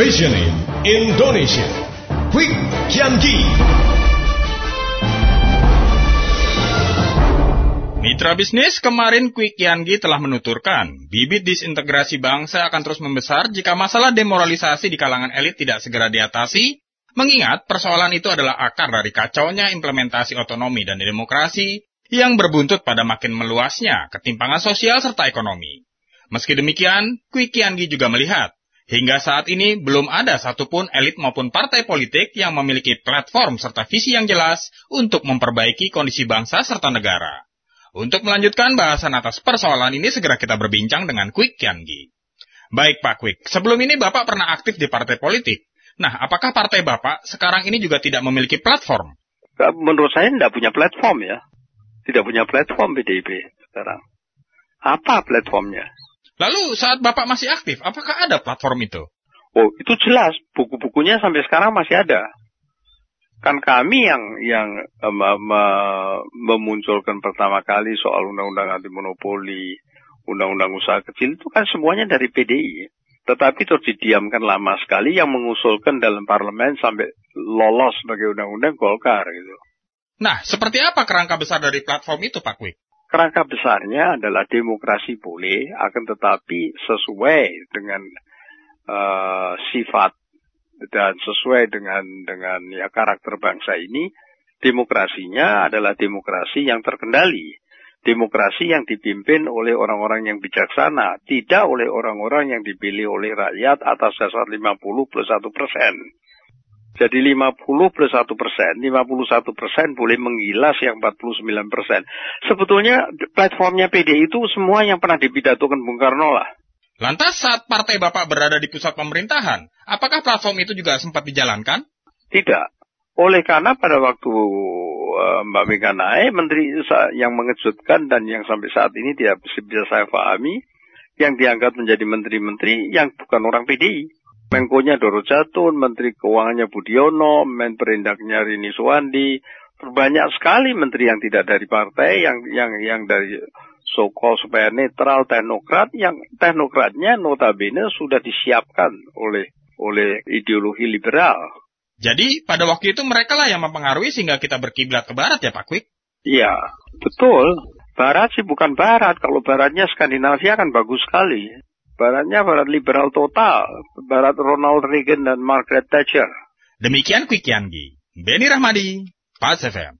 Visioning Indonesia. Quick Kiangi. Mitra bisnis kemarin Quick Kiangi telah menuturkan, bibit disintegrasi bangsa akan terus membesar jika masalah demoralisasi di kalangan elit tidak segera diatasi, mengingat persoalan itu adalah akar dari kacaunya implementasi otonomi dan demokrasi yang berbuntut pada makin meluasnya ketimpangan sosial serta ekonomi. Meski demikian, Kwi Kiangi juga melihat, hingga saat ini belum ada satupun elit maupun partai politik yang memiliki platform serta visi yang jelas untuk memperbaiki kondisi bangsa serta negara. Untuk melanjutkan bahasan atas persoalan ini, segera kita berbincang dengan Kwik Kiangi. Baik Pak Kwik, sebelum ini Bapak pernah aktif di partai politik. Nah, apakah partai Bapak sekarang ini juga tidak memiliki platform? Menurut saya tidak punya platform ya tidak punya platform PDIP sekarang. Apa platformnya? Lalu saat Bapak masih aktif, apakah ada platform itu? Oh, itu jelas. Buku-bukunya sampai sekarang masih ada. Kan kami yang yang um, um, memunculkan pertama kali soal undang-undang anti monopoli, undang-undang usaha kecil itu kan semuanya dari PDI. Tetapi terus didiamkan lama sekali yang mengusulkan dalam parlemen sampai lolos sebagai undang-undang Golkar gitu. Nah, seperti apa kerangka besar dari platform itu, Pak Kwik? Kerangka besarnya adalah demokrasi boleh, akan tetapi sesuai dengan uh, sifat dan sesuai dengan dengan ya karakter bangsa ini, demokrasinya adalah demokrasi yang terkendali. Demokrasi yang dipimpin oleh orang-orang yang bijaksana, tidak oleh orang-orang yang dipilih oleh rakyat atas dasar 50 plus 1 persen. Jadi 50 plus 1 persen, 51 persen boleh menggilas yang 49 persen. Sebetulnya platformnya PD itu semua yang pernah dipidatokan Bung Karno lah. Lantas saat partai Bapak berada di pusat pemerintahan, apakah platform itu juga sempat dijalankan? Tidak. Oleh karena pada waktu uh, Mbak Mega naik, menteri yang mengejutkan dan yang sampai saat ini tidak bisa saya pahami, yang diangkat menjadi menteri-menteri yang bukan orang PDI. Menkonya Doro Jatun, Menteri Keuangannya Budiono, Menperindaknya Rini Suwandi, banyak sekali menteri yang tidak dari partai, yang yang yang dari soko supaya netral teknokrat, yang teknokratnya notabene sudah disiapkan oleh oleh ideologi liberal. Jadi pada waktu itu mereka lah yang mempengaruhi sehingga kita berkiblat ke barat ya Pak Kwik? Iya, betul. Barat sih bukan barat. Kalau baratnya Skandinavia kan bagus sekali. Baratnya barat liberal total, barat Ronald Reagan dan Margaret Thatcher. Demikian Quick Yanggi, Benny Rahmadi, Pas FM.